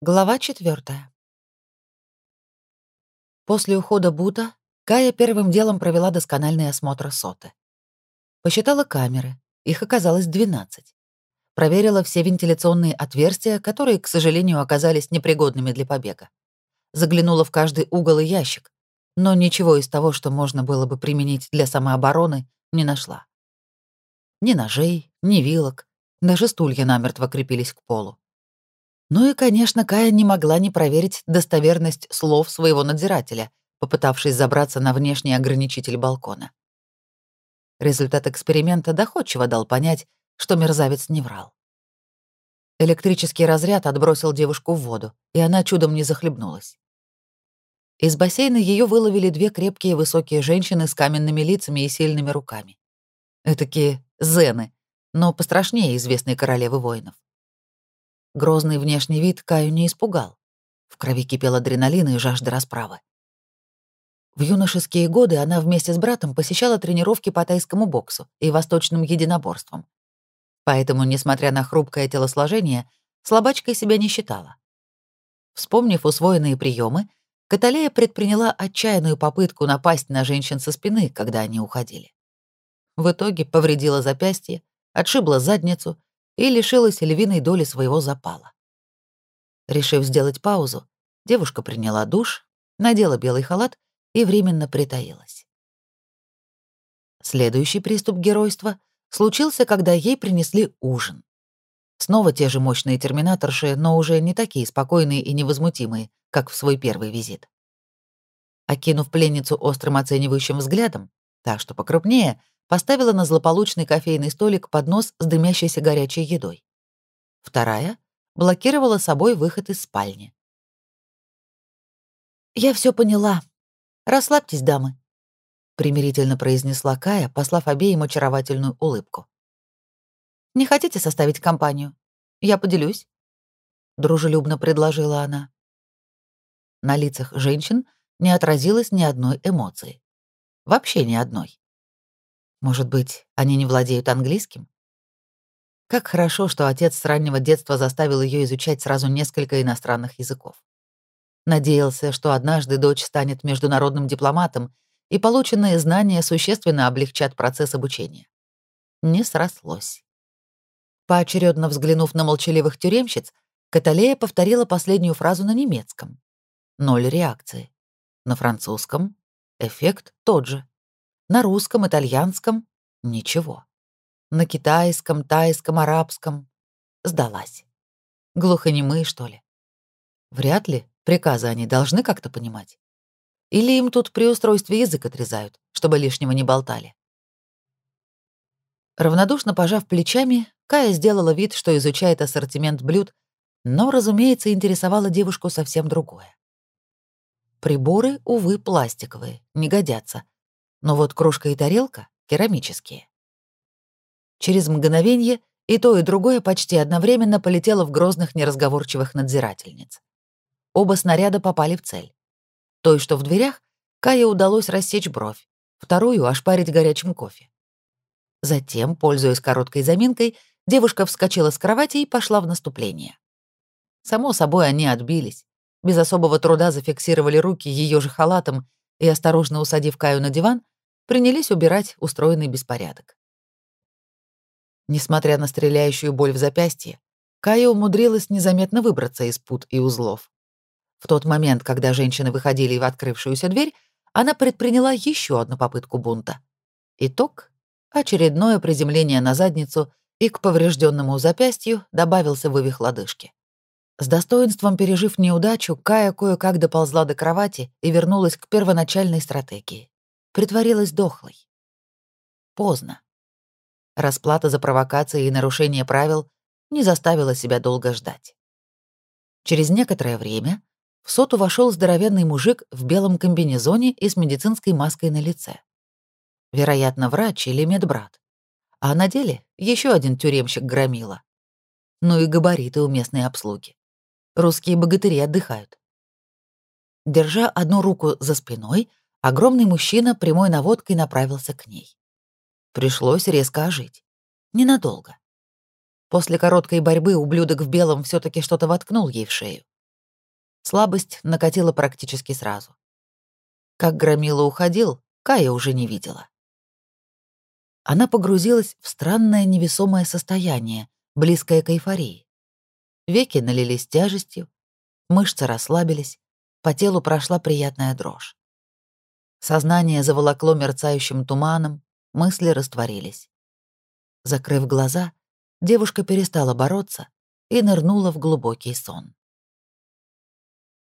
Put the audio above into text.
Глава четвертая. После ухода Бута Кая первым делом провела доскональный осмотр соты. Посчитала камеры, их оказалось 12. Проверила все вентиляционные отверстия, которые, к сожалению, оказались непригодными для побега. Заглянула в каждый угол и ящик, но ничего из того, что можно было бы применить для самообороны, не нашла. Ни ножей, ни вилок, даже стулья намертво крепились к полу. Ну и, конечно, Кая не могла не проверить достоверность слов своего надзирателя, попытавшись забраться на внешний ограничитель балкона. Результат эксперимента доходчиво дал понять, что мерзавец не врал. Электрический разряд отбросил девушку в воду, и она чудом не захлебнулась. Из бассейна ее выловили две крепкие высокие женщины с каменными лицами и сильными руками. Этакие зены, но пострашнее известной королевы воинов. Грозный внешний вид Каю не испугал. В крови кипел адреналин и жажда расправы. В юношеские годы она вместе с братом посещала тренировки по тайскому боксу и восточным единоборствам. Поэтому, несмотря на хрупкое телосложение, слабачкой себя не считала. Вспомнив усвоенные приемы, Каталея предприняла отчаянную попытку напасть на женщин со спины, когда они уходили. В итоге повредила запястье, отшибла задницу и лишилась львиной доли своего запала. Решив сделать паузу, девушка приняла душ, надела белый халат и временно притаилась. Следующий приступ геройства случился, когда ей принесли ужин. Снова те же мощные терминаторши, но уже не такие спокойные и невозмутимые, как в свой первый визит. Окинув пленницу острым оценивающим взглядом, та, что покрупнее, поставила на злополучный кофейный столик поднос с дымящейся горячей едой. Вторая блокировала собой выход из спальни. «Я все поняла. Расслабьтесь, дамы», — примирительно произнесла Кая, послав обеим очаровательную улыбку. «Не хотите составить компанию? Я поделюсь», — дружелюбно предложила она. На лицах женщин не отразилось ни одной эмоции. Вообще ни одной. Может быть, они не владеют английским? Как хорошо, что отец с раннего детства заставил ее изучать сразу несколько иностранных языков. Надеялся, что однажды дочь станет международным дипломатом, и полученные знания существенно облегчат процесс обучения. Не срослось. Поочередно взглянув на молчаливых тюремщиц, Каталея повторила последнюю фразу на немецком. Ноль реакции. На французском эффект тот же. На русском, итальянском — ничего. На китайском, тайском, арабском — сдалась. Глухонемые, что ли? Вряд ли приказы они должны как-то понимать. Или им тут при устройстве язык отрезают, чтобы лишнего не болтали. Равнодушно пожав плечами, Кая сделала вид, что изучает ассортимент блюд, но, разумеется, интересовало девушку совсем другое. Приборы, увы, пластиковые, не годятся, но вот кружка и тарелка — керамические. Через мгновение и то, и другое почти одновременно полетело в грозных неразговорчивых надзирательниц. Оба снаряда попали в цель. Той, что в дверях, Кае удалось рассечь бровь, вторую — ошпарить горячим кофе. Затем, пользуясь короткой заминкой, девушка вскочила с кровати и пошла в наступление. Само собой, они отбились. Без особого труда зафиксировали руки ее же халатом и, осторожно усадив Каю на диван, принялись убирать устроенный беспорядок. Несмотря на стреляющую боль в запястье, Кая умудрилась незаметно выбраться из пут и узлов. В тот момент, когда женщины выходили в открывшуюся дверь, она предприняла еще одну попытку бунта. Итог — очередное приземление на задницу, и к поврежденному запястью добавился вывих лодыжки. С достоинством пережив неудачу, Кая кое-как доползла до кровати и вернулась к первоначальной стратегии. Притворилась дохлой. Поздно. Расплата за провокации и нарушение правил не заставила себя долго ждать. Через некоторое время в соту вошел здоровенный мужик в белом комбинезоне и с медицинской маской на лице. Вероятно, врач или медбрат. А на деле еще один тюремщик громила. Ну и габариты у местной обслуги. Русские богатыри отдыхают. Держа одну руку за спиной, огромный мужчина прямой наводкой направился к ней. Пришлось резко ожить. Ненадолго. После короткой борьбы ублюдок в белом все таки что-то воткнул ей в шею. Слабость накатила практически сразу. Как Громила уходил, Кая уже не видела. Она погрузилась в странное невесомое состояние, близкое к эйфории. Веки налились тяжестью, мышцы расслабились, по телу прошла приятная дрожь. Сознание заволокло мерцающим туманом, мысли растворились. Закрыв глаза, девушка перестала бороться и нырнула в глубокий сон.